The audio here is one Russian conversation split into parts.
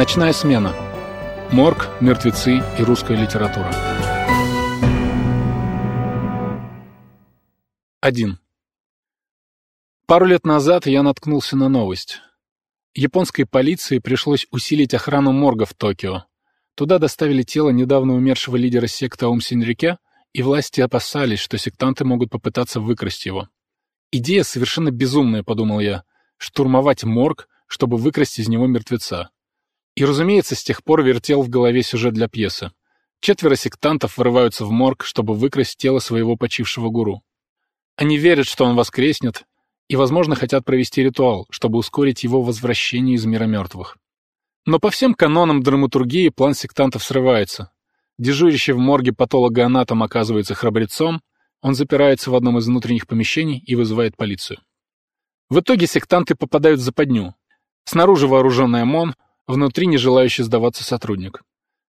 Ночная смена. Морг, мертвецы и русская литература. 1. Пару лет назад я наткнулся на новость. Японской полиции пришлось усилить охрану морга в Токио. Туда доставили тело недавно умершего лидера секты Аум Синрике, и власти опасались, что сектанты могут попытаться выкрасть его. Идея совершенно безумная, подумал я, штурмовать морг, чтобы выкрасть из него мертвеца. И, разумеется, с тех пор вертел в голове сюжет для пьесы. Четверо сектантов врываются в морг, чтобы выкрасть тело своего почившего гуру. Они верят, что он воскреснет, и, возможно, хотят провести ритуал, чтобы ускорить его возвращение из мира мертвых. Но по всем канонам драматургии план сектантов срывается. Дежурящий в морге патологоанатом оказывается храбрецом, он запирается в одном из внутренних помещений и вызывает полицию. В итоге сектанты попадают в западню. Снаружи вооруженный ОМОН, внутри не желающий сдаваться сотрудник.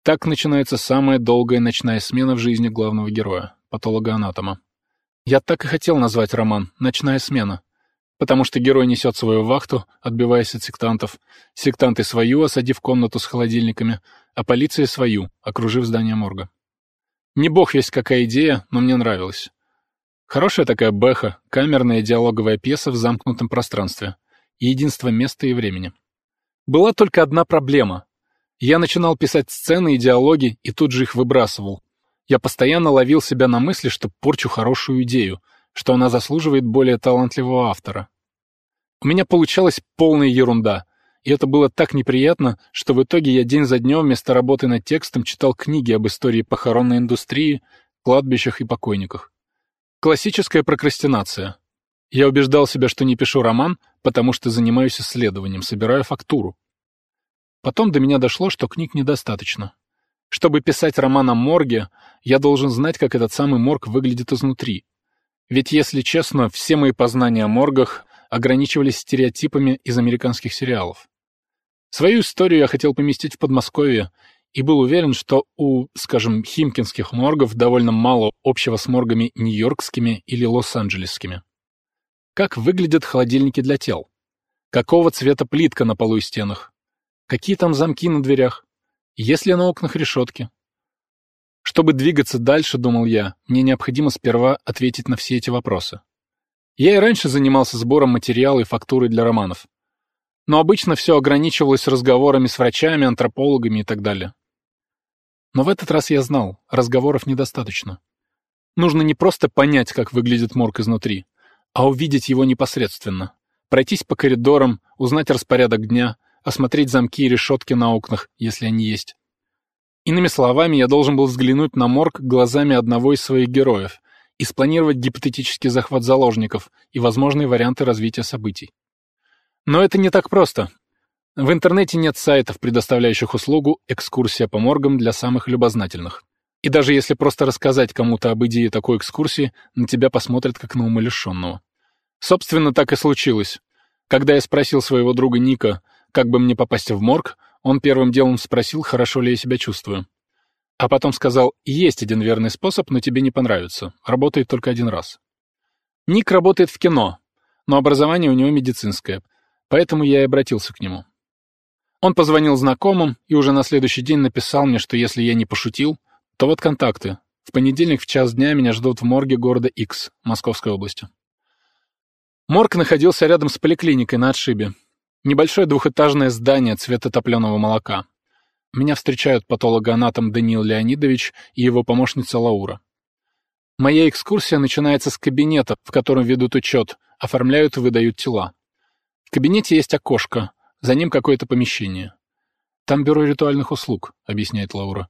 Так начинается самая долгая ночная смена в жизни главного героя, патологоанатома. Я так и хотел назвать роман «Ночная смена», потому что герой несет свою вахту, отбиваясь от сектантов, сектанты свою, осадив комнату с холодильниками, а полиция свою, окружив здание морга. Не бог весть какая идея, но мне нравилась. Хорошая такая бэха, камерная диалоговая пьеса в замкнутом пространстве. Единство места и времени. Была только одна проблема. Я начинал писать сцены и диалоги и тут же их выбрасывал. Я постоянно ловил себя на мысли, что порчу хорошую идею, что она заслуживает более талантливого автора. У меня получалась полная ерунда, и это было так неприятно, что в итоге я день за днем вместо работы над текстом читал книги об истории похоронной индустрии, кладбищах и покойниках. Классическая прокрастинация. Я убеждал себя, что не пишу роман, потому что занимаюсь исследованием, собираю фактуру. Потом до меня дошло, что книг недостаточно. Чтобы писать роман о морге, я должен знать, как этот самый морг выглядит изнутри. Ведь, если честно, все мои познания о моргах ограничивались стереотипами из американских сериалов. Свою историю я хотел поместить в Подмосковье и был уверен, что у, скажем, химкинских моргов довольно мало общего с моргами нью-йоркскими или лос-анджелесскими. Как выглядят холодильники для тел? Какого цвета плитка на полу и стенах? Какие там замки на дверях? Есть ли на окнах решетки? Чтобы двигаться дальше, думал я, мне необходимо сперва ответить на все эти вопросы. Я и раньше занимался сбором материала и фактуры для романов. Но обычно все ограничивалось разговорами с врачами, антропологами и так далее. Но в этот раз я знал, разговоров недостаточно. Нужно не просто понять, как выглядит морг изнутри, а увидеть его непосредственно. Пройтись по коридорам, узнать распорядок дня, осмотреть замки и решетки на окнах, если они есть. Иными словами, я должен был взглянуть на морг глазами одного из своих героев и спланировать гипотетический захват заложников и возможные варианты развития событий. Но это не так просто. В интернете нет сайтов, предоставляющих услугу «экскурсия по моргам» для самых любознательных. И даже если просто рассказать кому-то об идее такой экскурсии, на тебя посмотрят как на умалишенного. Собственно, так и случилось. Когда я спросил своего друга Ника, как бы мне попасть в морг, он первым делом спросил, хорошо ли я себя чувствую. А потом сказал, есть один верный способ, но тебе не понравится. Работает только один раз. Ник работает в кино, но образование у него медицинское, поэтому я и обратился к нему. Он позвонил знакомым и уже на следующий день написал мне, что если я не пошутил, то вот контакты. В понедельник в час дня меня ждут в морге города X, Московской области. Морг находился рядом с поликлиникой на отшибе. Небольшое двухэтажное здание цвета топленого молока. Меня встречают патологоанатом Даниил Леонидович и его помощница Лаура. Моя экскурсия начинается с кабинета, в котором ведут учет, оформляют и выдают тела. В кабинете есть окошко, за ним какое-то помещение. Там бюро ритуальных услуг, объясняет Лаура.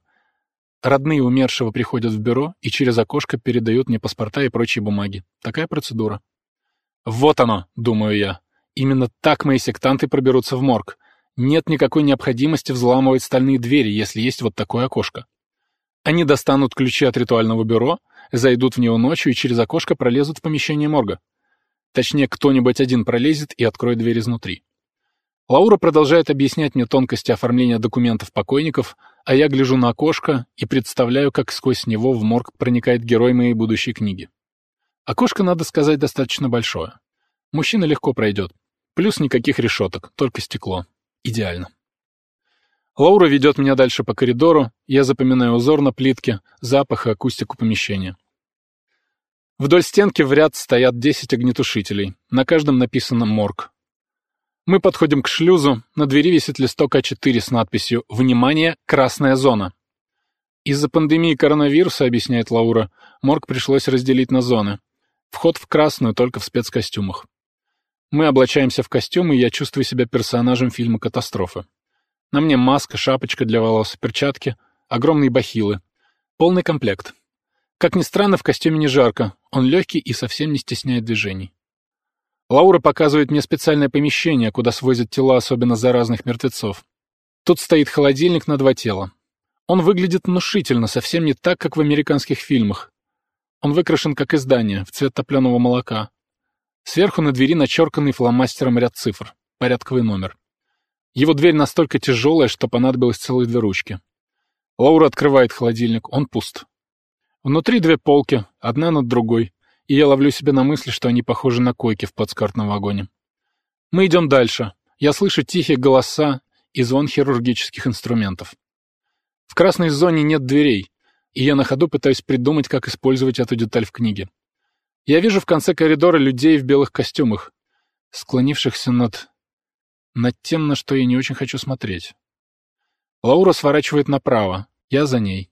Родные умершего приходят в бюро и через окошко передают мне паспорта и прочие бумаги. Такая процедура. Вот оно, думаю я. Именно так мои сектанты проберутся в морг. Нет никакой необходимости взламывать стальные двери, если есть вот такое окошко. Они достанут ключи от ритуального бюро, зайдут в него ночью и через окошко пролезут в помещение морга. Точнее, кто-нибудь один пролезет и откроет дверь изнутри. Лаура продолжает объяснять мне тонкости оформления документов покойников, а я гляжу на окошко и представляю, как сквозь него в морг проникает герой моей будущей книги. Окошко, надо сказать, достаточно большое. Мужчина легко пройдет. Плюс никаких решеток, только стекло. Идеально. Лаура ведет меня дальше по коридору, я запоминаю узор на плитке, запах и акустику помещения. Вдоль стенки в ряд стоят 10 огнетушителей, на каждом написано «Морг». Мы подходим к шлюзу, на двери висит листок А4 с надписью «Внимание! Красная зона». Из-за пандемии коронавируса, объясняет Лаура, морг пришлось разделить на зоны. Вход в красную только в спецкостюмах. Мы облачаемся в костюмы, и я чувствую себя персонажем фильма «Катастрофа». На мне маска, шапочка для волос, перчатки, огромные бахилы. Полный комплект. Как ни странно, в костюме не жарко, он легкий и совсем не стесняет движений. Лаура показывает мне специальное помещение, куда свозят тела особенно заразных мертвецов. Тут стоит холодильник на два тела. Он выглядит внушительно, совсем не так, как в американских фильмах. Он выкрашен как издание, в цвет топленого молока. Сверху на двери начерканный фломастером ряд цифр, порядковый номер. Его дверь настолько тяжелая, что понадобилось целые две ручки. Лаура открывает холодильник, он пуст. Внутри две полки, одна над другой и я ловлю себя на мысли, что они похожи на койки в подскартном вагоне. Мы идем дальше. Я слышу тихие голоса и звон хирургических инструментов. В красной зоне нет дверей, и я на ходу пытаюсь придумать, как использовать эту деталь в книге. Я вижу в конце коридора людей в белых костюмах, склонившихся над... над тем, на что я не очень хочу смотреть. Лаура сворачивает направо, я за ней.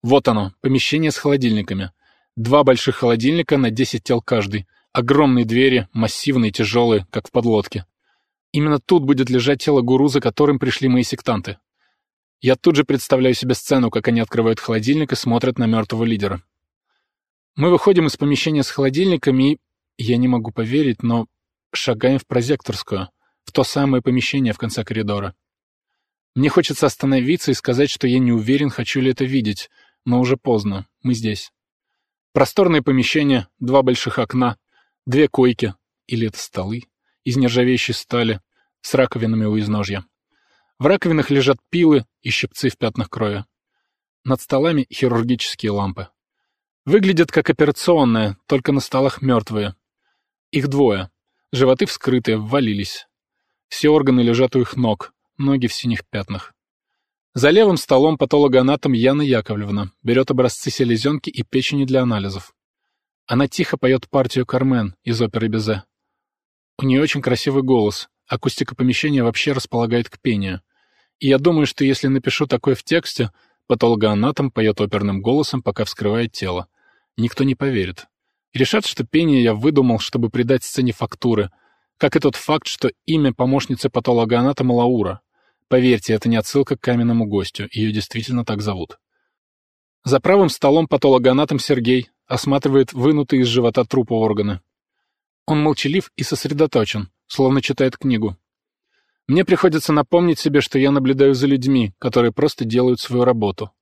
Вот оно, помещение с холодильниками. Два больших холодильника на 10 тел каждый. Огромные двери, массивные, тяжелые, как в подлодке. Именно тут будет лежать тело гуру, за которым пришли мои сектанты. Я тут же представляю себе сцену, как они открывают холодильник и смотрят на мертвого лидера. Мы выходим из помещения с холодильниками и... Я не могу поверить, но шагаем в прозекторскую, в то самое помещение в конце коридора. Мне хочется остановиться и сказать, что я не уверен, хочу ли это видеть, но уже поздно, мы здесь. Просторное помещение, два больших окна, две койки, или это столы, из нержавеющей стали, с раковинами у изножья. В раковинах лежат пилы и щипцы в пятнах крови. Над столами хирургические лампы. Выглядят как операционная, только на столах мертвые. Их двое. Животы вскрытые, ввалились. Все органы лежат у их ног, ноги в синих пятнах. За левым столом патологоанатом Яна Яковлевна берет образцы селезенки и печени для анализов. Она тихо поет партию «Кармен» из оперы Безе. У нее очень красивый голос, акустика помещения вообще располагает к пению. И я думаю, что если напишу такое в тексте, патологоанатом поет оперным голосом, пока вскрывает тело. Никто не поверит. И решат, что пение я выдумал, чтобы придать сцене фактуры, как и тот факт, что имя помощницы патологоанатома Лаура. Поверьте, это не отсылка к каменному гостю, ее действительно так зовут. За правым столом патологоанатом Сергей осматривает вынутые из живота трупа органы. Он молчалив и сосредоточен, словно читает книгу. Мне приходится напомнить себе, что я наблюдаю за людьми, которые просто делают свою работу.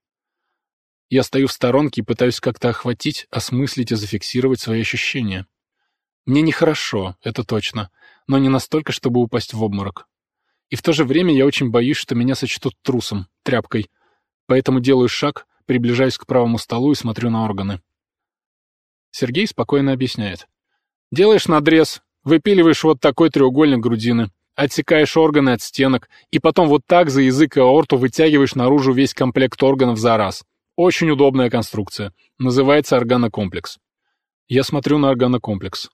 Я стою в сторонке и пытаюсь как-то охватить, осмыслить и зафиксировать свои ощущения. Мне нехорошо, это точно, но не настолько, чтобы упасть в обморок. И в то же время я очень боюсь, что меня сочтут трусом, тряпкой. Поэтому делаю шаг, приближаюсь к правому столу и смотрю на органы. Сергей спокойно объясняет. Делаешь надрез, выпиливаешь вот такой треугольник грудины, отсекаешь органы от стенок, и потом вот так за язык и аорту вытягиваешь наружу весь комплект органов за раз. Очень удобная конструкция. Называется органокомплекс. Я смотрю на органокомплекс.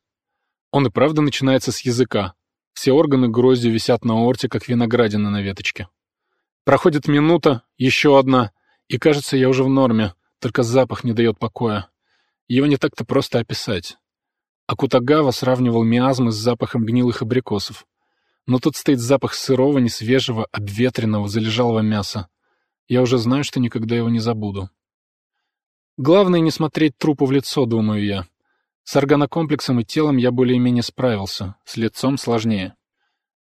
Он и правда начинается с языка, все органы гроздью висят на орте, как виноградина на веточке. Проходит минута, еще одна, и кажется, я уже в норме, только запах не дает покоя. Его не так-то просто описать. Акутагава сравнивал миазмы с запахом гнилых абрикосов. Но тут стоит запах сырого, несвежего, обветренного, залежалого мяса. Я уже знаю, что никогда его не забуду. Главное не смотреть трупу в лицо, думаю я. С органокомплексом и телом я более-менее справился, с лицом сложнее.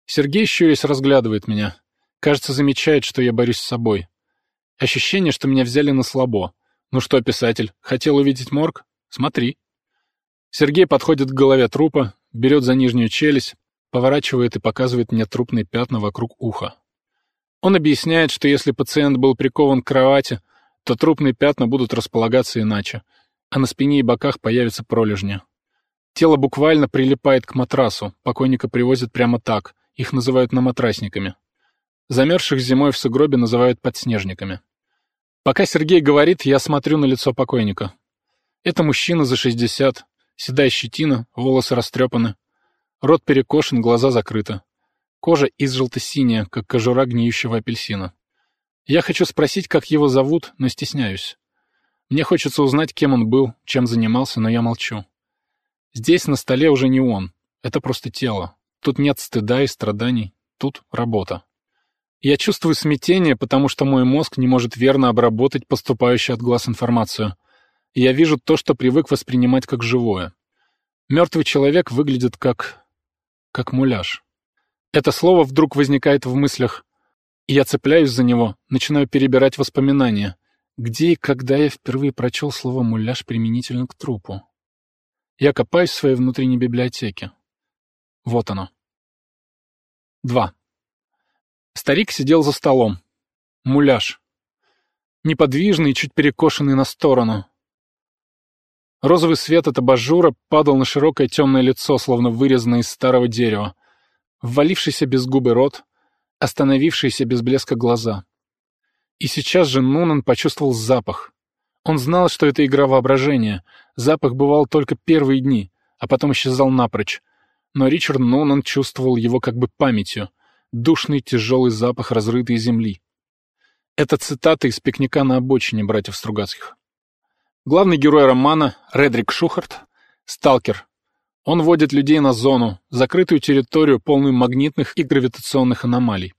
Сергей, щурясь, разглядывает меня. Кажется, замечает, что я борюсь с собой. Ощущение, что меня взяли на слабо. Ну что, писатель, хотел увидеть морг? Смотри. Сергей подходит к голове трупа, берет за нижнюю челюсть, поворачивает и показывает мне трупные пятна вокруг уха. Он объясняет, что если пациент был прикован к кровати, то трупные пятна будут располагаться иначе — а на спине и боках появятся пролежни. Тело буквально прилипает к матрасу, покойника привозят прямо так, их называют наматрасниками. Замерзших зимой в сугробе называют подснежниками. Пока Сергей говорит, я смотрю на лицо покойника. Это мужчина за 60, седая щетина, волосы растрепаны. Рот перекошен, глаза закрыты. Кожа изжелто-синяя, как кожура гниющего апельсина. Я хочу спросить, как его зовут, но стесняюсь. Мне хочется узнать, кем он был, чем занимался, но я молчу. Здесь на столе уже не он. Это просто тело. Тут нет стыда и страданий. Тут работа. Я чувствую смятение, потому что мой мозг не может верно обработать поступающую от глаз информацию. Я вижу то, что привык воспринимать как живое. Мертвый человек выглядит как... как муляж. Это слово вдруг возникает в мыслях, и я цепляюсь за него, начинаю перебирать воспоминания. Где и когда я впервые прочел слово «муляж» применительно к трупу? Я копаюсь в своей внутренней библиотеке. Вот оно. 2. Старик сидел за столом. Муляж. Неподвижный, чуть перекошенный на сторону. Розовый свет от абажура падал на широкое темное лицо, словно вырезанное из старого дерева. Ввалившийся без губы рот, остановившиеся без блеска глаза. И сейчас же Нунан почувствовал запах. Он знал, что это игра воображения. Запах бывал только первые дни, а потом исчезал напрочь. Но Ричард Нунан чувствовал его как бы памятью. Душный тяжелый запах разрытой земли. Это цитата из пикника на обочине братьев Стругацких. Главный герой романа, Редрик Шухарт, сталкер. Он водит людей на зону, закрытую территорию, полную магнитных и гравитационных аномалий.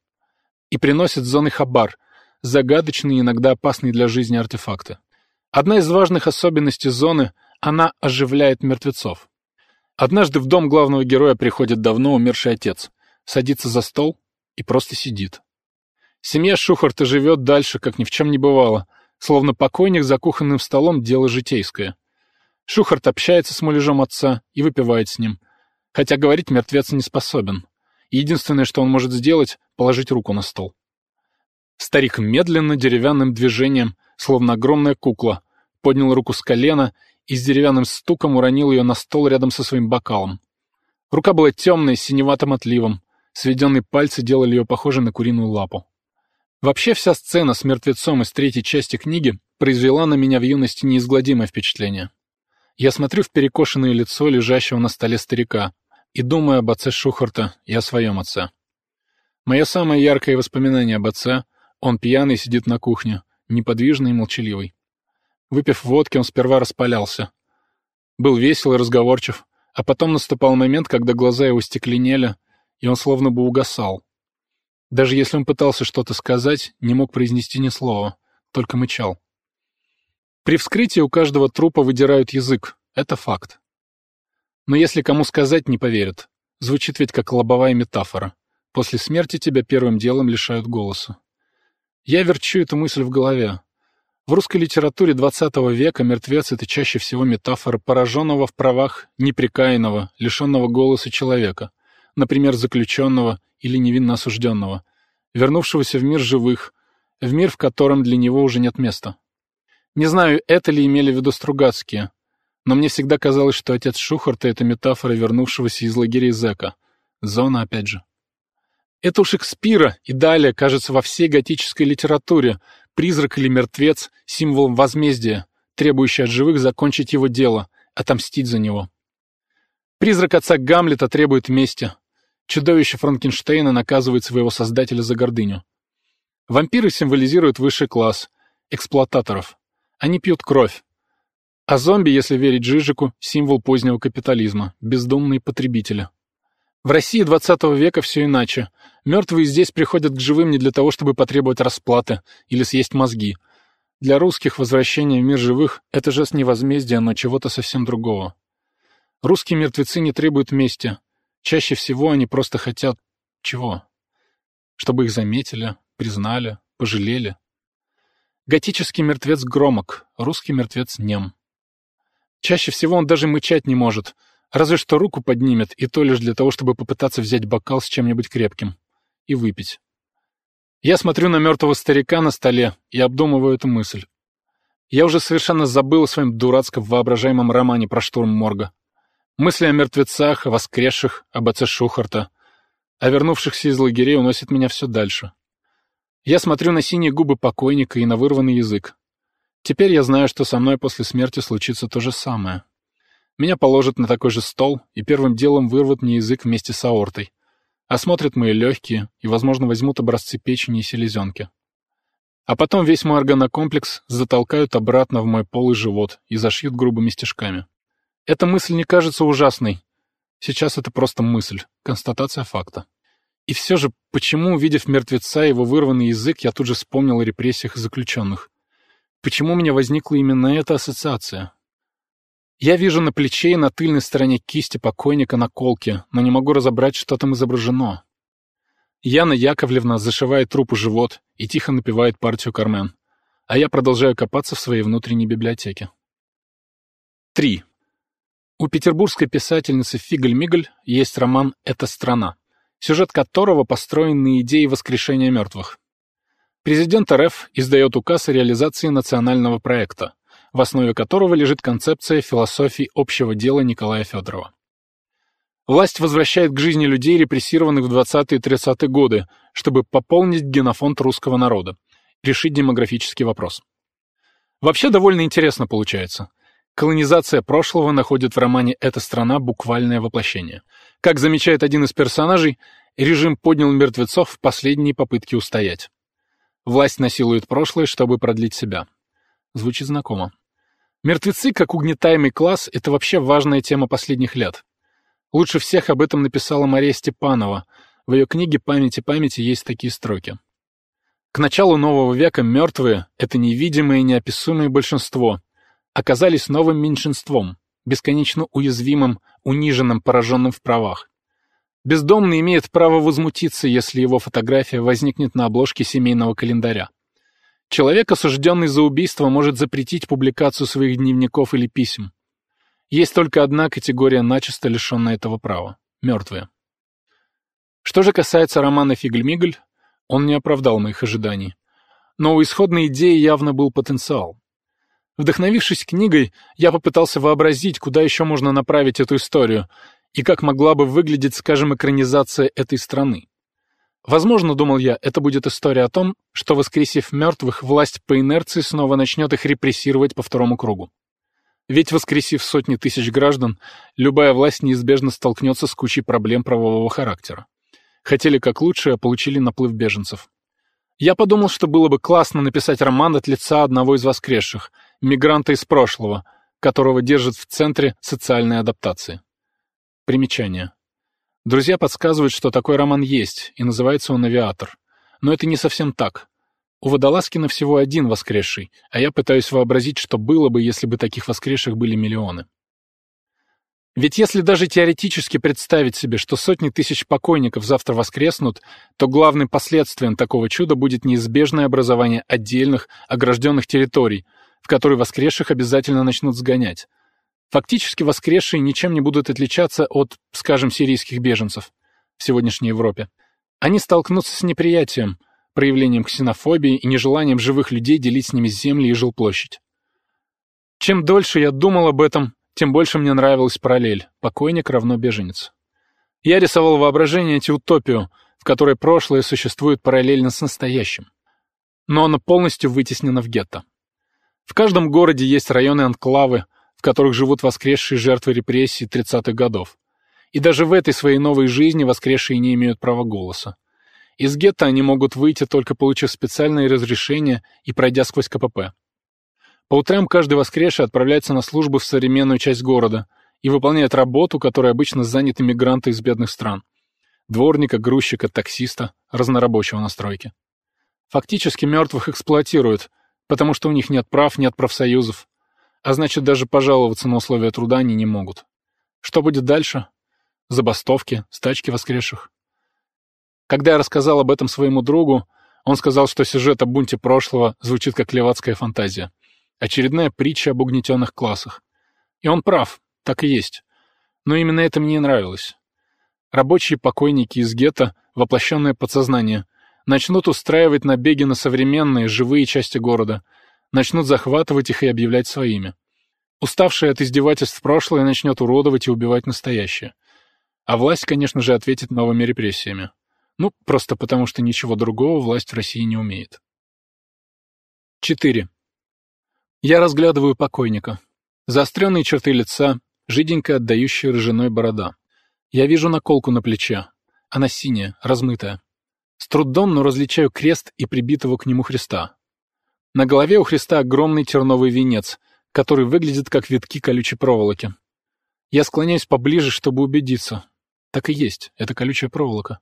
И приносит с зоны хабар, загадочные и иногда опасные для жизни артефакты. Одна из важных особенностей зоны — она оживляет мертвецов. Однажды в дом главного героя приходит давно умерший отец, садится за стол и просто сидит. Семья Шухарта живет дальше, как ни в чем не бывало, словно покойник за кухонным столом — дело житейское. Шухарт общается с муляжом отца и выпивает с ним, хотя говорить мертвец не способен. Единственное, что он может сделать — положить руку на стол. Старик медленно, деревянным движением, словно огромная кукла, поднял руку с колена и с деревянным стуком уронил ее на стол рядом со своим бокалом. Рука была темной, с синеватым отливом. Сведенные пальцы делали ее похожей на куриную лапу. Вообще вся сцена с мертвецом из третьей части книги произвела на меня в юности неизгладимое впечатление. Я смотрю в перекошенное лицо лежащего на столе старика и думаю об отце Шухарта и о своем отце. Мое самое яркое воспоминание об отце он пьяный сидит на кухне, неподвижный и молчаливый. Выпив водки, он сперва распалялся. Был весел и разговорчив, а потом наступал момент, когда глаза его стекленели, и он словно бы угасал. Даже если он пытался что-то сказать, не мог произнести ни слова, только мычал. При вскрытии у каждого трупа выдирают язык, это факт. Но если кому сказать, не поверят. Звучит ведь как лобовая метафора. После смерти тебя первым делом лишают голоса. Я верчу эту мысль в голове. В русской литературе XX века мертвец — это чаще всего метафора пораженного в правах неприкаянного, лишенного голоса человека, например, заключенного или невинно осужденного, вернувшегося в мир живых, в мир, в котором для него уже нет места. Не знаю, это ли имели в виду Стругацкие, но мне всегда казалось, что отец Шухарта — это метафора вернувшегося из лагерей зэка. Зона опять же. Это у Шекспира и далее, кажется, во всей готической литературе призрак или мертвец — символом возмездия, требующий от живых закончить его дело, отомстить за него. Призрак отца Гамлета требует мести. Чудовище Франкенштейна наказывает своего создателя за гордыню. Вампиры символизируют высший класс — эксплуататоров. Они пьют кровь. А зомби, если верить Жижику, символ позднего капитализма, бездумные потребители. В России XX века все иначе. Мертвые здесь приходят к живым не для того, чтобы потребовать расплаты или съесть мозги. Для русских возвращение в мир живых — это жест не возмездия, но чего-то совсем другого. Русские мертвецы не требуют мести. Чаще всего они просто хотят... чего? Чтобы их заметили, признали, пожалели. Готический мертвец громок, русский мертвец нем. Чаще всего он даже мычать не может — Разве что руку поднимет, и то лишь для того, чтобы попытаться взять бокал с чем-нибудь крепким. И выпить. Я смотрю на мертвого старика на столе и обдумываю эту мысль. Я уже совершенно забыл о своем дурацком воображаемом романе про штурм морга. Мысли о мертвецах, о воскресших, об отце Шухарта, о вернувшихся из лагерей уносят меня все дальше. Я смотрю на синие губы покойника и на вырванный язык. Теперь я знаю, что со мной после смерти случится то же самое. Меня положат на такой же стол и первым делом вырвут мне язык вместе с аортой. Осмотрят мои легкие и, возможно, возьмут образцы печени и селезенки. А потом весь мой органокомплекс затолкают обратно в мой полый живот и зашьют грубыми стежками. Эта мысль не кажется ужасной. Сейчас это просто мысль, констатация факта. И все же, почему, увидев мертвеца его вырванный язык, я тут же вспомнил о репрессиях заключенных? Почему у меня возникла именно эта ассоциация? Я вижу на плече и на тыльной стороне кисти покойника наколки, но не могу разобрать, что там изображено. Яна Яковлевна зашивает трупу живот и тихо напевает партию Кармен, а я продолжаю копаться в своей внутренней библиотеке. 3. У петербургской писательницы Фигль-Мигль есть роман «Эта страна», сюжет которого построен на идее воскрешения мертвых. Президент РФ издает указ о реализации национального проекта, в основе которого лежит концепция философии общего дела Николая Федорова. Власть возвращает к жизни людей, репрессированных в 20-е и 30-е годы, чтобы пополнить генофонд русского народа, решить демографический вопрос. Вообще довольно интересно получается. Колонизация прошлого находит в романе «Эта страна» буквальное воплощение. Как замечает один из персонажей, режим поднял мертвецов в последней попытке устоять. Власть насилует прошлое, чтобы продлить себя. Звучит знакомо. Мертвецы, как угнетаемый класс, это вообще важная тема последних лет. Лучше всех об этом написала Мария Степанова. В ее книге «Память и памяти» есть такие строки. К началу нового века мертвые — это невидимое и неописуемое большинство — оказались новым меньшинством, бесконечно уязвимым, униженным, пораженным в правах. Бездомный имеет право возмутиться, если его фотография возникнет на обложке семейного календаря. Человек, осужденный за убийство, может запретить публикацию своих дневников или писем. Есть только одна категория, начисто лишенная этого права — мертвые. Что же касается романа «Фигль-Мигль», он не оправдал моих ожиданий. Но у исходной идеи явно был потенциал. Вдохновившись книгой, я попытался вообразить, куда еще можно направить эту историю, и как могла бы выглядеть, скажем, экранизация этой страны. Возможно, думал я, это будет история о том, что, воскресив мертвых, власть по инерции снова начнет их репрессировать по второму кругу. Ведь, воскресив сотни тысяч граждан, любая власть неизбежно столкнется с кучей проблем правового характера. Хотели как лучше, а получили наплыв беженцев. Я подумал, что было бы классно написать роман от лица одного из воскресших, мигранта из прошлого, которого держат в центре социальной адаптации. Примечание. Друзья подсказывают, что такой роман есть, и называется он «Авиатор». Но это не совсем так. У Водолазкина всего один воскресший, а я пытаюсь вообразить, что было бы, если бы таких воскресших были миллионы. Ведь если даже теоретически представить себе, что сотни тысяч покойников завтра воскреснут, то главным последствием такого чуда будет неизбежное образование отдельных, огражденных территорий, в которые воскресших обязательно начнут сгонять. Фактически воскресшие ничем не будут отличаться от, скажем, сирийских беженцев в сегодняшней Европе. Они столкнутся с неприятием, проявлением ксенофобии и нежеланием живых людей делить с ними земли и жилплощадь. Чем дольше я думал об этом, тем больше мне нравилась параллель «покойник равно беженец». Я рисовал воображение антиутопию, в которой прошлое существует параллельно с настоящим. Но оно полностью вытеснено в гетто. В каждом городе есть районы-анклавы, в которых живут воскресшие жертвы репрессий 30-х годов. И даже в этой своей новой жизни воскресшие не имеют права голоса. Из гетто они могут выйти, только получив специальное разрешение и пройдя сквозь КПП. По утрам каждый воскресший отправляется на службу в современную часть города и выполняет работу, которой обычно заняты мигранты из бедных стран. Дворника, грузчика, таксиста, разнорабочего на стройке. Фактически мертвых эксплуатируют, потому что у них нет прав, нет профсоюзов, а значит, даже пожаловаться на условия труда они не могут. Что будет дальше? Забастовки, стачки воскресших. Когда я рассказал об этом своему другу, он сказал, что сюжет о бунте прошлого звучит как левацкая фантазия. Очередная притча об угнетенных классах. И он прав, так и есть. Но именно это мне не нравилось. Рабочие покойники из гетто, воплощенное подсознание, начнут устраивать набеги на современные, живые части города — начнут захватывать их и объявлять своими. Уставшая от издевательств прошлое начнет уродовать и убивать настоящее. А власть, конечно же, ответит новыми репрессиями. Ну, просто потому что ничего другого власть в России не умеет. 4. Я разглядываю покойника. Заостренные черты лица, жиденько отдающая рыжиной борода. Я вижу наколку на плече. Она синяя, размытая. С трудом, но различаю крест и прибитого к нему Христа. На голове у Христа огромный терновый венец, который выглядит как витки колючей проволоки. Я склоняюсь поближе, чтобы убедиться. Так и есть, это колючая проволока.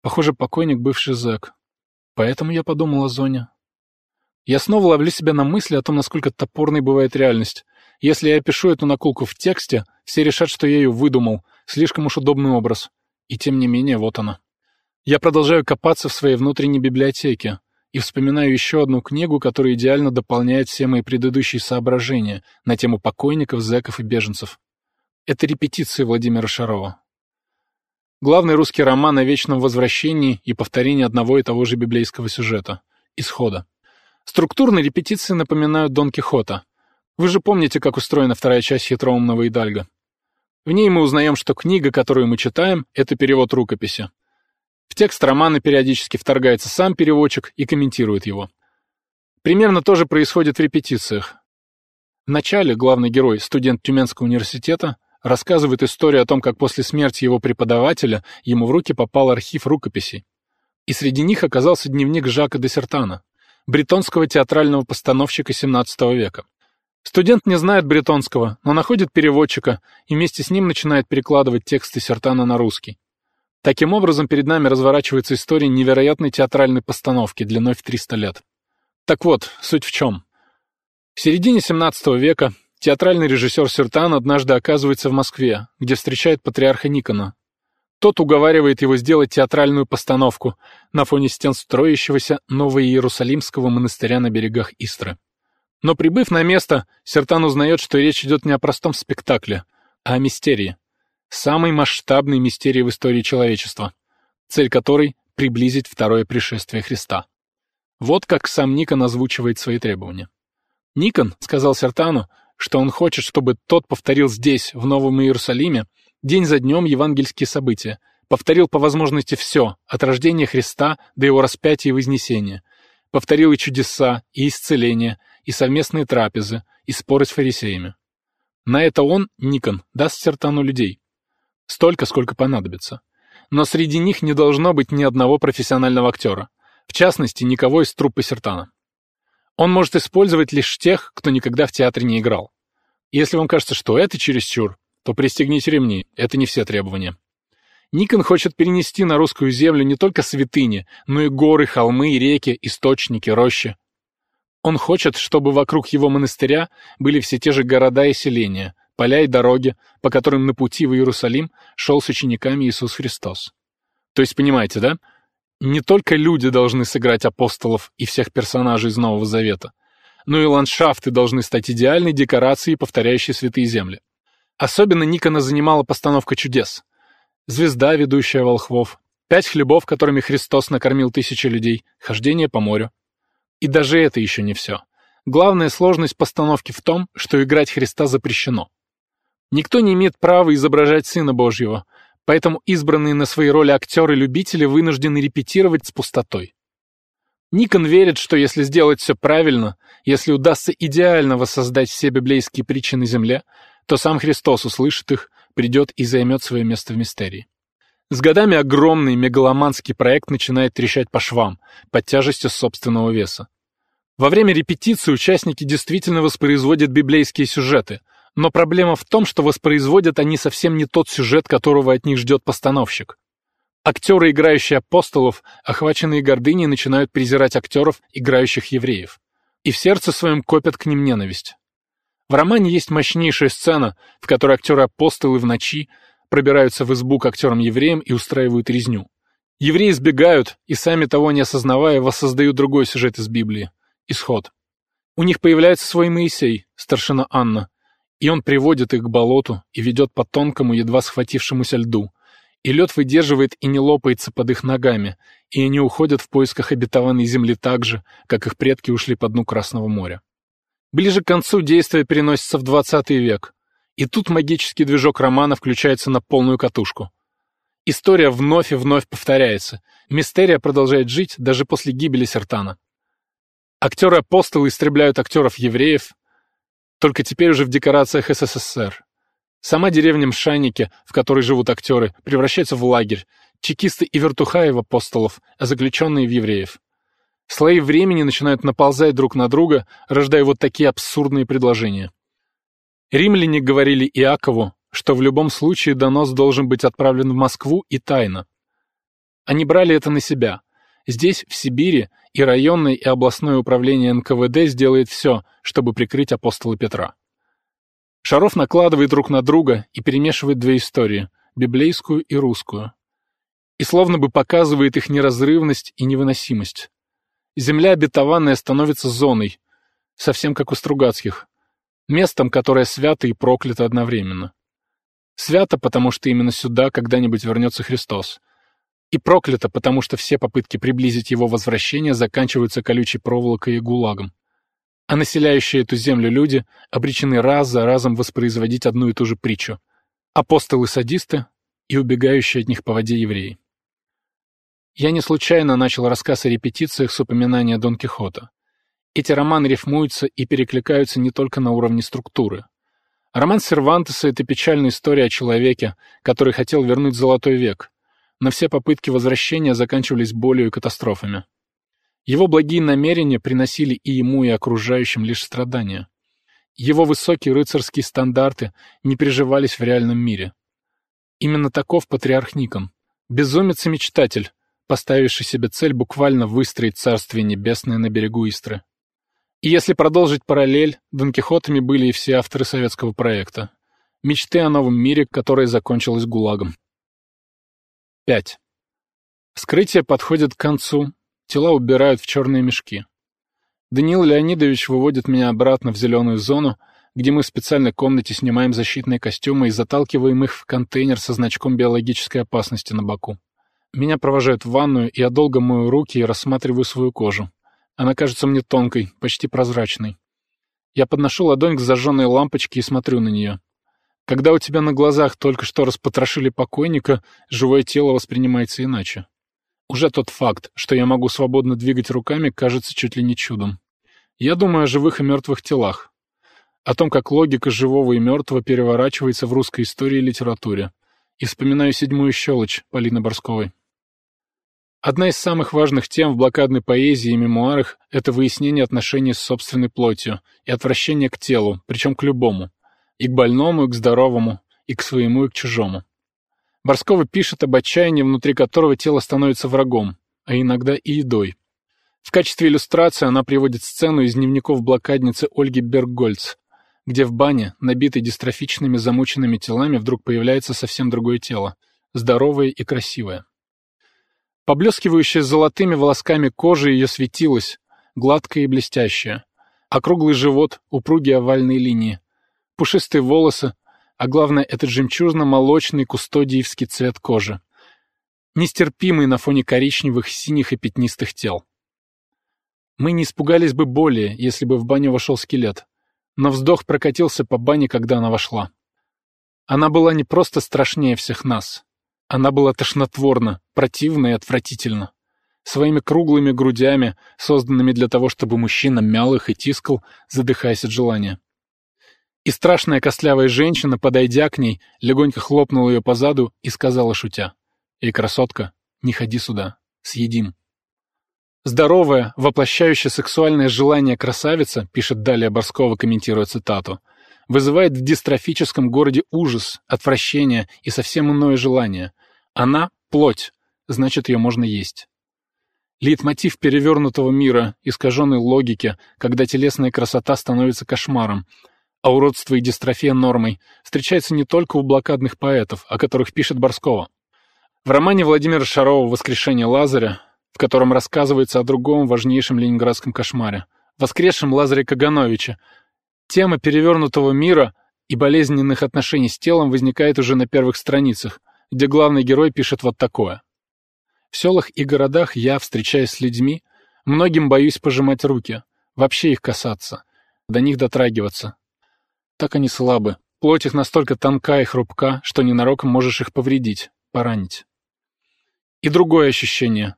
Похоже, покойник бывший зэк. Поэтому я подумал о Зоне. Я снова ловлю себя на мысли о том, насколько топорной бывает реальность. Если я опишу эту наколку в тексте, все решат, что я ее выдумал. Слишком уж удобный образ. И тем не менее, вот она. Я продолжаю копаться в своей внутренней библиотеке и вспоминаю еще одну книгу, которая идеально дополняет все мои предыдущие соображения на тему покойников, зэков и беженцев. Это репетиции Владимира Шарова. Главный русский роман о вечном возвращении и повторении одного и того же библейского сюжета — исхода. Структурные репетиции напоминают Дон Кихота. Вы же помните, как устроена вторая часть хитроумного Идальга. В ней мы узнаем, что книга, которую мы читаем, это перевод рукописи. В текст романа периодически вторгается сам переводчик и комментирует его. Примерно то же происходит в репетициях. В начале главный герой, студент Тюменского университета, рассказывает историю о том, как после смерти его преподавателя ему в руки попал архив рукописей. И среди них оказался дневник Жака де Сертана бретонского театрального постановщика XVII века. Студент не знает бретонского, но находит переводчика и вместе с ним начинает перекладывать тексты Сертана на русский. Таким образом, перед нами разворачивается история невероятной театральной постановки длиной в 300 лет. Так вот, суть в чем. В середине XVII века театральный режиссер Сертан однажды оказывается в Москве, где встречает патриарха Никона, тот уговаривает его сделать театральную постановку на фоне стен строящегося Новоиерусалимского монастыря на берегах Истры. Но прибыв на место, Сертан узнает, что речь идет не о простом спектакле, а о мистерии. Самой масштабной мистерии в истории человечества, цель которой — приблизить второе пришествие Христа. Вот как сам Никон озвучивает свои требования. Никон сказал Сертану, что он хочет, чтобы тот повторил здесь, в Новом Иерусалиме, день за днем евангельские события, повторил по возможности все, от рождения Христа до его распятия и вознесения, повторил и чудеса, и исцеления, и совместные трапезы, и споры с фарисеями. На это он, Никон, даст сертану людей. Столько, сколько понадобится. Но среди них не должно быть ни одного профессионального актера, в частности, никого из труппы сертана. Он может использовать лишь тех, кто никогда в театре не играл. Если вам кажется, что это чересчур, то пристегните ремни, это не все требования. Никон хочет перенести на русскую землю не только святыни, но и горы, холмы, реки, источники, рощи. Он хочет, чтобы вокруг его монастыря были все те же города и селения, поля и дороги, по которым на пути в Иерусалим шел с учениками Иисус Христос. То есть, понимаете, да? Не только люди должны сыграть апостолов и всех персонажей из Нового Завета, но и ландшафты должны стать идеальной декорацией, повторяющей святые земли. Особенно Никона занимала постановка чудес. Звезда, ведущая волхвов, пять хлебов, которыми Христос накормил тысячи людей, хождение по морю. И даже это еще не все. Главная сложность постановки в том, что играть Христа запрещено. Никто не имеет права изображать Сына Божьего, поэтому избранные на свои роли актеры-любители вынуждены репетировать с пустотой. Никон верит, что если сделать все правильно, если удастся идеально воссоздать все библейские притчи на земле, то сам Христос услышит их, придет и займет свое место в мистерии. С годами огромный мегаломанский проект начинает трещать по швам, под тяжестью собственного веса. Во время репетиции участники действительно воспроизводят библейские сюжеты, но проблема в том, что воспроизводят они совсем не тот сюжет, которого от них ждет постановщик. Актеры, играющие апостолов, охваченные гордыней, начинают презирать актеров, играющих евреев. И в сердце своем копят к ним ненависть. В романе есть мощнейшая сцена, в которой актеры-апостолы в ночи пробираются в избу к актерам-евреям и устраивают резню. Евреи сбегают и, сами того не осознавая, воссоздают другой сюжет из Библии — Исход. У них появляется свой Моисей, старшина Анна, и он приводит их к болоту и ведет по тонкому, едва схватившемуся льду. И лед выдерживает и не лопается под их ногами, и они уходят в поисках обетованной земли так же, как их предки ушли по дну Красного моря. Ближе к концу действие переносится в 20 век, и тут магический движок романа включается на полную катушку. История вновь и вновь повторяется. Мистерия продолжает жить даже после гибели Сертана. Актеры-апостолы истребляют актеров-евреев, только теперь уже в декорациях СССР. Сама деревня Мшанники, в которой живут актеры, превращается в лагерь, чекисты и вертухаи в апостолов, а заключенные в евреев. Слои времени начинают наползать друг на друга, рождая вот такие абсурдные предложения. Римляне говорили Иакову, что в любом случае донос должен быть отправлен в Москву и тайно. Они брали это на себя. Здесь, в Сибири, и районное и областное управление НКВД сделает все, чтобы прикрыть апостола Петра. Шаров накладывает друг на друга и перемешивает две истории – библейскую и русскую. И словно бы показывает их неразрывность и невыносимость. Земля обетованная становится зоной, совсем как у Стругацких, местом, которое свято и проклято одновременно. Свято, потому что именно сюда когда-нибудь вернется Христос. И проклято, потому что все попытки приблизить его возвращение заканчиваются колючей проволокой и гулагом. А населяющие эту землю люди обречены раз за разом воспроизводить одну и ту же притчу. Апостолы-садисты и убегающие от них по воде евреи. Я не случайно начал рассказ о репетициях с упоминания Дон Кихота. Эти романы рифмуются и перекликаются не только на уровне структуры. Роман Сервантеса — это печальная история о человеке, который хотел вернуть золотой век, но все попытки возвращения заканчивались болью и катастрофами. Его благие намерения приносили и ему, и окружающим лишь страдания. Его высокие рыцарские стандарты не приживались в реальном мире. Именно таков патриарх Никон. Безумец и мечтатель, поставивший себе цель буквально выстроить Царствие Небесное на берегу Истры. И если продолжить параллель, Дон Кихотами были и все авторы советского проекта. Мечты о новом мире, которое закончилось ГУЛАГом. 5. Вскрытие подходит к концу, тела убирают в черные мешки. Даниил Леонидович выводит меня обратно в зеленую зону, где мы в специальной комнате снимаем защитные костюмы и заталкиваем их в контейнер со значком биологической опасности на боку. Меня провожают в ванную, и я долго мою руки и рассматриваю свою кожу. Она кажется мне тонкой, почти прозрачной. Я подношу ладонь к зажженной лампочке и смотрю на нее. Когда у тебя на глазах только что распотрошили покойника, живое тело воспринимается иначе. Уже тот факт, что я могу свободно двигать руками, кажется чуть ли не чудом. Я думаю о живых и мертвых телах. О том, как логика живого и мертвого переворачивается в русской истории и литературе. И вспоминаю седьмую щелочь Полины Борсковой. Одна из самых важных тем в блокадной поэзии и мемуарах — это выяснение отношений с собственной плотью и отвращение к телу, причем к любому. И к больному, и к здоровому, и к своему, и к чужому. Борскова пишет об отчаянии, внутри которого тело становится врагом, а иногда и едой. В качестве иллюстрации она приводит сцену из дневников блокадницы Ольги Бергольц, где в бане, набитой дистрофичными замученными телами, вдруг появляется совсем другое тело, здоровое и красивое. Поблескивающая золотыми волосками кожа ее светилась, гладкая и блестящая. Округлый живот, упругие овальные линии. Пушистые волосы, а главное, этот жемчужно-молочный кустодиевский цвет кожи. Нестерпимый на фоне коричневых, синих и пятнистых тел. Мы не испугались бы более, если бы в баню вошел скелет. Но вздох прокатился по бане, когда она вошла. Она была не просто страшнее всех нас. Она была тошнотворна, противна и отвратительна. Своими круглыми грудями, созданными для того, чтобы мужчина мял их и тискал, задыхаясь от желания. И страшная костлявая женщина, подойдя к ней, легонько хлопнула ее по заду и сказала, шутя, «Эй, красотка, не ходи сюда, съедим». Здоровая, воплощающая сексуальное желание красавица, пишет далее Борскова, комментируя цитату, вызывает в дистрофическом городе ужас, отвращение и совсем иное желание. Она — плоть, значит, ее можно есть. Лейтмотив перевернутого мира, искаженной логики, когда телесная красота становится кошмаром, а уродство и дистрофия нормой, встречается не только у блокадных поэтов, о которых пишет Борскова. В романе Владимира Шарова «Воскрешение Лазаря», в котором рассказывается о другом важнейшем ленинградском кошмаре, воскресшем Лазаре Кагановича, Тема перевернутого мира и болезненных отношений с телом возникает уже на первых страницах, где главный герой пишет вот такое. В селах и городах я, встречаясь с людьми, многим боюсь пожимать руки, вообще их касаться, до них дотрагиваться. Так они слабы, плоть их настолько тонка и хрупка, что ненароком можешь их повредить, поранить. И другое ощущение.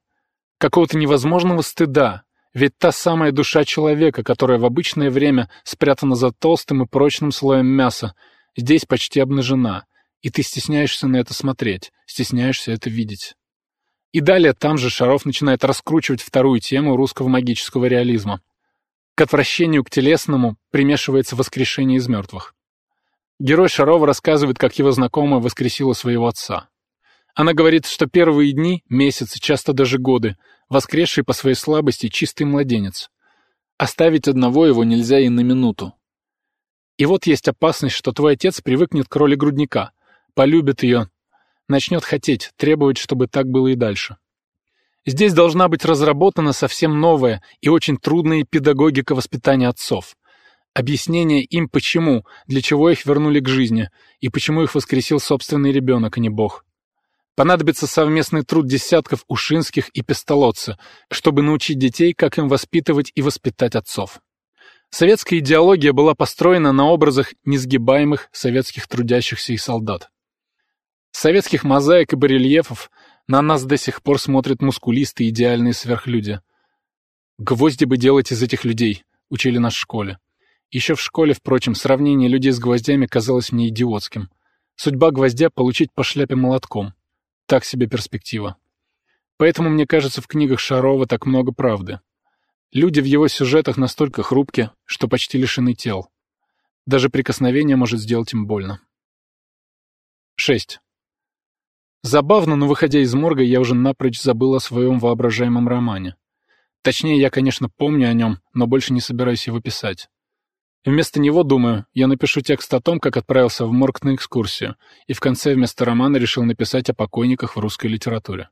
Какого-то невозможного стыда, ведь та самая душа человека, которая в обычное время спрятана за толстым и прочным слоем мяса, здесь почти обнажена, и ты стесняешься на это смотреть, стесняешься это видеть. И далее там же Шаров начинает раскручивать вторую тему русского магического реализма. К отвращению к телесному примешивается воскрешение из мертвых. Герой Шарова рассказывает, как его знакомая воскресила своего отца. Она говорит, что первые дни, месяцы, часто даже годы, воскресший по своей слабости чистый младенец. Оставить одного его нельзя и на минуту. И вот есть опасность, что твой отец привыкнет к роли грудника, полюбит ее, начнет хотеть, требовать, чтобы так было и дальше. Здесь должна быть разработана совсем новая и очень трудная педагогика воспитания отцов. Объяснение им почему, для чего их вернули к жизни, и почему их воскресил собственный ребенок, а не Бог. Понадобится совместный труд десятков ушинских и пестолотца, чтобы научить детей, как им воспитывать и воспитать отцов. Советская идеология была построена на образах несгибаемых советских трудящихся и солдат. Советских мозаик и барельефов на нас до сих пор смотрят мускулистые идеальные сверхлюди. «Гвозди бы делать из этих людей», — учили нас в школе. Еще в школе, впрочем, сравнение людей с гвоздями казалось мне идиотским. Судьба гвоздя — получить по шляпе молотком. Так себе перспектива. Поэтому, мне кажется, в книгах Шарова так много правды. Люди в его сюжетах настолько хрупки, что почти лишены тел. Даже прикосновение может сделать им больно. 6. Забавно, но выходя из морга, я уже напрочь забыл о своем воображаемом романе. Точнее, я, конечно, помню о нем, но больше не собираюсь его писать. Вместо него, думаю, я напишу текст о том, как отправился в морг на экскурсию, и в конце вместо романа решил написать о покойниках в русской литературе.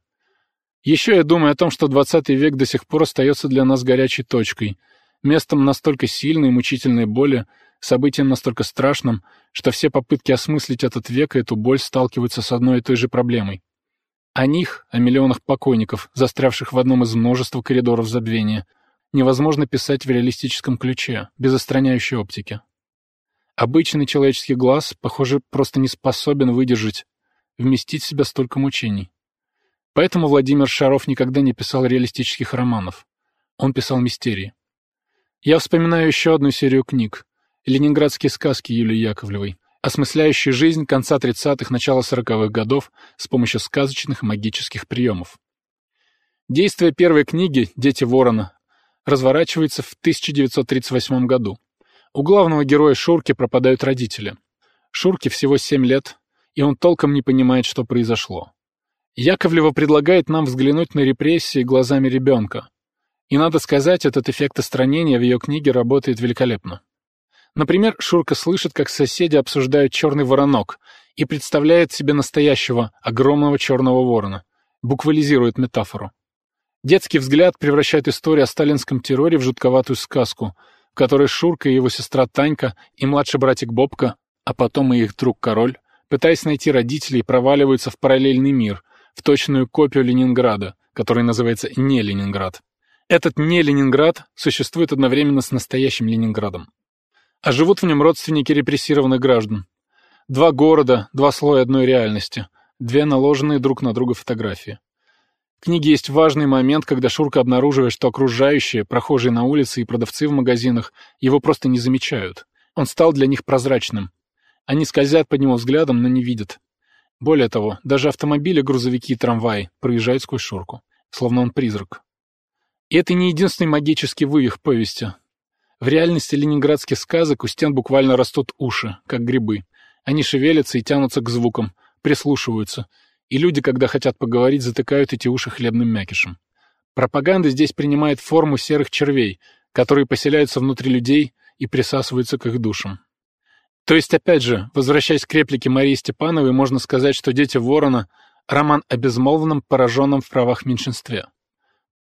Еще я думаю о том, что 20 век до сих пор остается для нас горячей точкой, местом настолько сильной и мучительной боли, событием настолько страшным, что все попытки осмыслить этот век и эту боль сталкиваются с одной и той же проблемой. О них, о миллионах покойников, застрявших в одном из множества коридоров забвения — невозможно писать в реалистическом ключе, без остраняющей оптики. Обычный человеческий глаз, похоже, просто не способен выдержать, вместить в себя столько мучений. Поэтому Владимир Шаров никогда не писал реалистических романов. Он писал мистерии. Я вспоминаю еще одну серию книг «Ленинградские сказки» Юлии Яковлевой, осмысляющие жизнь конца 30-х, начала 40-х годов с помощью сказочных магических приемов. Действие первой книги «Дети ворона» разворачивается в 1938 году. У главного героя Шурки пропадают родители. Шурке всего 7 лет, и он толком не понимает, что произошло. Яковлева предлагает нам взглянуть на репрессии глазами ребенка. И надо сказать, этот эффект остранения в ее книге работает великолепно. Например, Шурка слышит, как соседи обсуждают черный воронок и представляет себе настоящего, огромного черного ворона. Буквализирует метафору. Детский взгляд превращает историю о сталинском терроре в жутковатую сказку, в которой Шурка и его сестра Танька и младший братик Бобка, а потом и их друг Король, пытаясь найти родителей, проваливаются в параллельный мир, в точную копию Ленинграда, который называется не Ленинград. Этот не Ленинград существует одновременно с настоящим Ленинградом. А живут в нем родственники репрессированных граждан. Два города, два слоя одной реальности, две наложенные друг на друга фотографии. В книге есть важный момент, когда Шурка обнаруживает, что окружающие, прохожие на улице и продавцы в магазинах его просто не замечают. Он стал для них прозрачным. Они скользят под него взглядом, но не видят. Более того, даже автомобили, грузовики и трамваи проезжают сквозь Шурку, словно он призрак. И это не единственный магический вывих повести. В реальности ленинградских сказок у стен буквально растут уши, как грибы. Они шевелятся и тянутся к звукам, прислушиваются — и люди, когда хотят поговорить, затыкают эти уши хлебным мякишем. Пропаганда здесь принимает форму серых червей, которые поселяются внутри людей и присасываются к их душам. То есть, опять же, возвращаясь к реплике Марии Степановой, можно сказать, что «Дети ворона» — роман о безмолвном, пораженном в правах меньшинстве.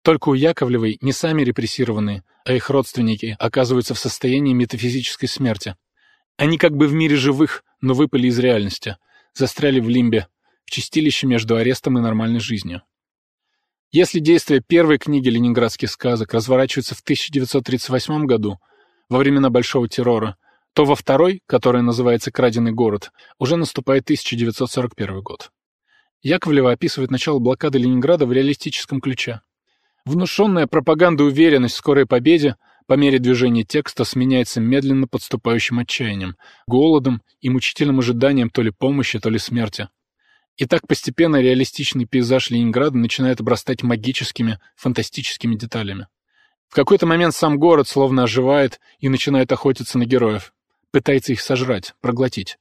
Только у Яковлевой не сами репрессированные, а их родственники оказываются в состоянии метафизической смерти. Они как бы в мире живых, но выпали из реальности, застряли в лимбе, в чистилище между арестом и нормальной жизнью. Если действие первой книги ленинградских сказок разворачивается в 1938 году, во времена Большого террора, то во второй, которая называется «Краденый город», уже наступает 1941 год. Яковлева описывает начало блокады Ленинграда в реалистическом ключе. Внушенная пропаганда уверенность в скорой победе по мере движения текста сменяется медленно подступающим отчаянием, голодом и мучительным ожиданием то ли помощи, то ли смерти. И так постепенно реалистичный пейзаж Ленинграда начинает обрастать магическими, фантастическими деталями. В какой-то момент сам город словно оживает и начинает охотиться на героев. Пытается их сожрать, проглотить.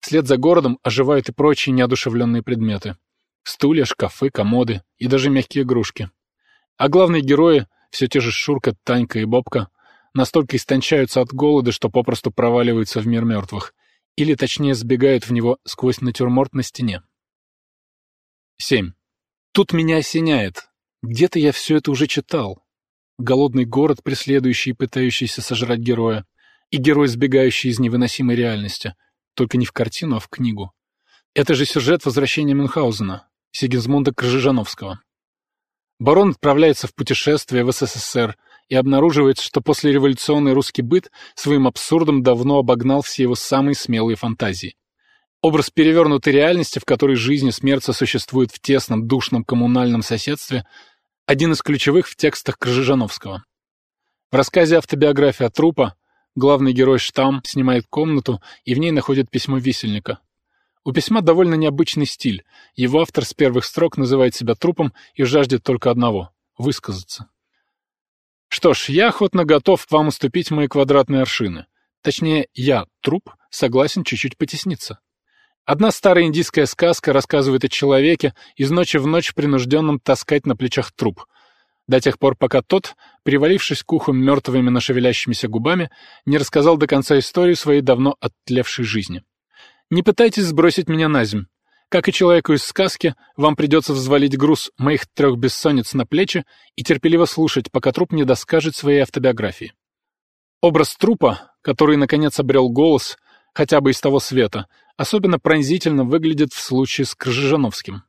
Вслед за городом оживают и прочие неодушевленные предметы. Стулья, шкафы, комоды и даже мягкие игрушки. А главные герои, все те же Шурка, Танька и Бобка, настолько истончаются от голода, что попросту проваливаются в мир мертвых. Или, точнее, сбегают в него сквозь натюрморт на стене. 7. Тут меня осеняет. Где-то я все это уже читал. Голодный город, преследующий и пытающийся сожрать героя. И герой, сбегающий из невыносимой реальности — только не в картину, а в книгу. Это же сюжет возвращения Мюнхгаузена, Сигизмунда Крыжижановского. Барон отправляется в путешествие в СССР и обнаруживает, что после революционный русский быт своим абсурдом давно обогнал все его самые смелые фантазии. Образ перевернутой реальности, в которой жизнь и смерть сосуществуют в тесном, душном коммунальном соседстве, один из ключевых в текстах Крыжижановского. В рассказе «Автобиография трупа» Главный герой Штам снимает комнату и в ней находит письмо висельника. У письма довольно необычный стиль. Его автор с первых строк называет себя трупом и жаждет только одного — высказаться. Что ж, я охотно готов вам уступить мои квадратные аршины. Точнее, я, труп, согласен чуть-чуть потесниться. Одна старая индийская сказка рассказывает о человеке, из ночи в ночь принужденном таскать на плечах труп — до тех пор, пока тот, привалившись к уху мертвыми нашевелящимися губами, не рассказал до конца историю своей давно оттлевшей жизни. Не пытайтесь сбросить меня на земь. Как и человеку из сказки, вам придется взвалить груз моих трех бессонниц на плечи и терпеливо слушать, пока труп не доскажет своей автобиографии. Образ трупа, который, наконец, обрел голос, хотя бы из того света, особенно пронзительно выглядит в случае с Крыжижановским.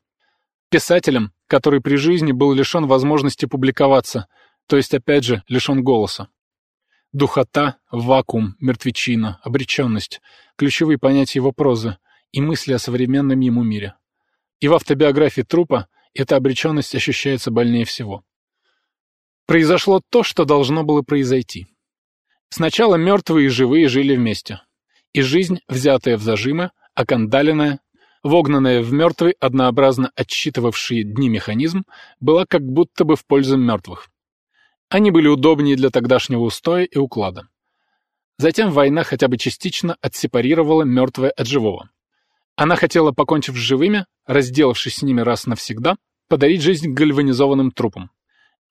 Писателем, который при жизни был лишен возможности публиковаться, то есть, опять же, лишен голоса. Духота, вакуум, мертвечина, обреченность — ключевые понятия его прозы и мысли о современном ему мире. И в автобиографии трупа эта обреченность ощущается больнее всего. Произошло то, что должно было произойти. Сначала мертвые и живые жили вместе. И жизнь, взятая в зажимы, окандаленная, вогнанная в мертвый, однообразно отсчитывавший дни механизм, была как будто бы в пользу мертвых. Они были удобнее для тогдашнего устоя и уклада. Затем война хотя бы частично отсепарировала мертвое от живого. Она хотела, покончив с живыми, разделавшись с ними раз навсегда, подарить жизнь гальванизованным трупам.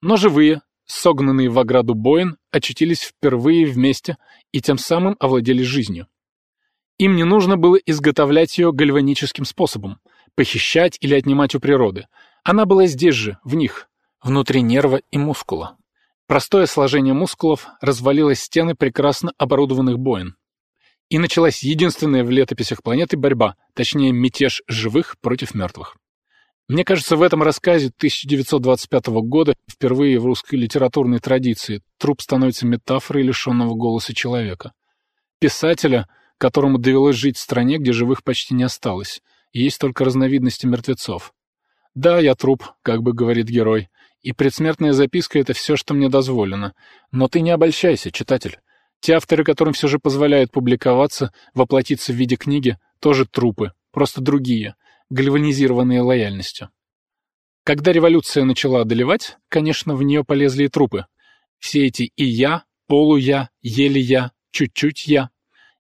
Но живые, согнанные в ограду Боин, очутились впервые вместе и тем самым овладели жизнью. Им не нужно было изготовлять ее гальваническим способом, похищать или отнимать у природы. Она была здесь же, в них, внутри нерва и мускула. Простое сложение мускулов развалило стены прекрасно оборудованных боин. И началась единственная в летописях планеты борьба, точнее мятеж живых против мертвых. Мне кажется, в этом рассказе 1925 года впервые в русской литературной традиции труп становится метафорой лишенного голоса человека. Писателя, которому довелось жить в стране, где живых почти не осталось, и есть только разновидности мертвецов. Да, я труп, как бы говорит герой, и предсмертная записка — это все, что мне дозволено. Но ты не обольщайся, читатель. Те авторы, которым все же позволяют публиковаться, воплотиться в виде книги, тоже трупы, просто другие, гальванизированные лояльностью. Когда революция начала одолевать, конечно, в нее полезли и трупы. Все эти «и я», «полу-я», «еле я», «чуть-чуть я»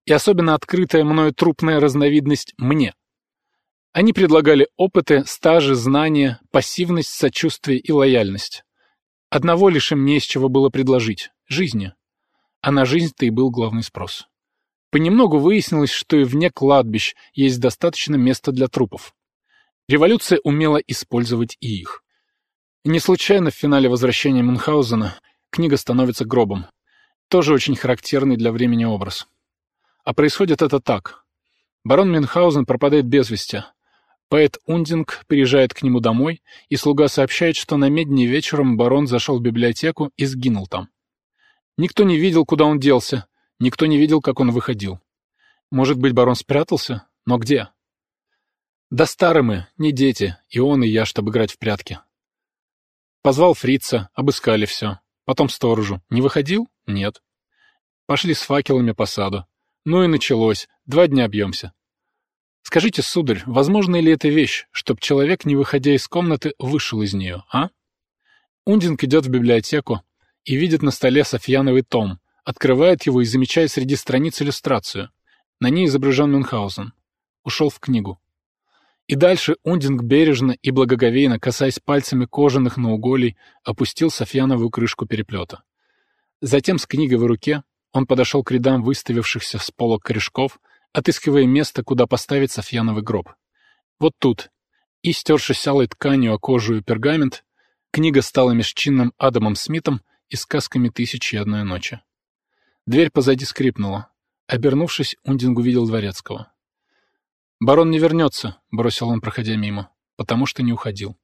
и особенно открытая мною трупная разновидность «мне». Они предлагали опыты, стажи, знания, пассивность, сочувствие и лояльность. Одного лишь им не из чего было предложить — жизни. А на жизнь-то и был главный спрос. Понемногу выяснилось, что и вне кладбищ есть достаточно места для трупов. Революция умела использовать и их. Не случайно в финале возвращения Мюнхгаузена книга становится гробом. Тоже очень характерный для времени образ. А происходит это так. Барон Мюнхгаузен пропадает без вести. Поэт Ундинг приезжает к нему домой, и слуга сообщает, что на медне вечером барон зашел в библиотеку и сгинул там. Никто не видел, куда он делся, никто не видел, как он выходил. Может быть, барон спрятался? Но где? Да стары мы, не дети, и он, и я, чтобы играть в прятки. Позвал фрица, обыскали все. Потом сторожу. Не выходил? Нет. Пошли с факелами по саду. Ну и началось. Два дня бьемся. Скажите, сударь, возможно ли эта вещь, чтоб человек, не выходя из комнаты, вышел из нее, а? Ундинг идет в библиотеку и видит на столе Софьяновый том, открывает его и замечает среди страниц иллюстрацию. На ней изображен Мюнхгаузен. Ушел в книгу. И дальше Ундинг бережно и благоговейно, касаясь пальцами кожаных науголей, опустил Софьяновую крышку переплета. Затем с книгой в руке он подошел к рядам выставившихся с полок корешков, отыскивая место, куда поставить Софьяновый гроб. Вот тут, и стершись алой тканью о кожу и пергамент, книга стала межчинным Адамом Смитом и сказками «Тысячи и одной ночи». Дверь позади скрипнула. Обернувшись, Ундинг увидел Дворецкого. «Барон не вернется», — бросил он, проходя мимо, — «потому что не уходил».